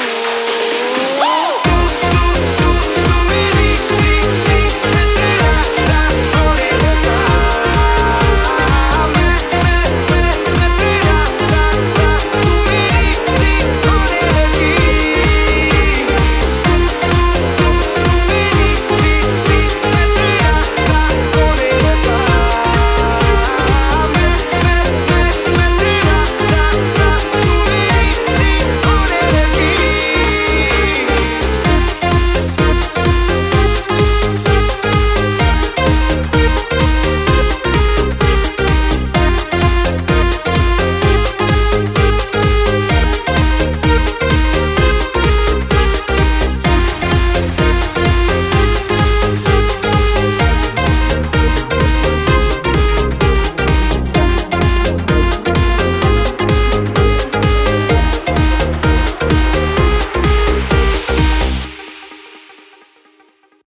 you.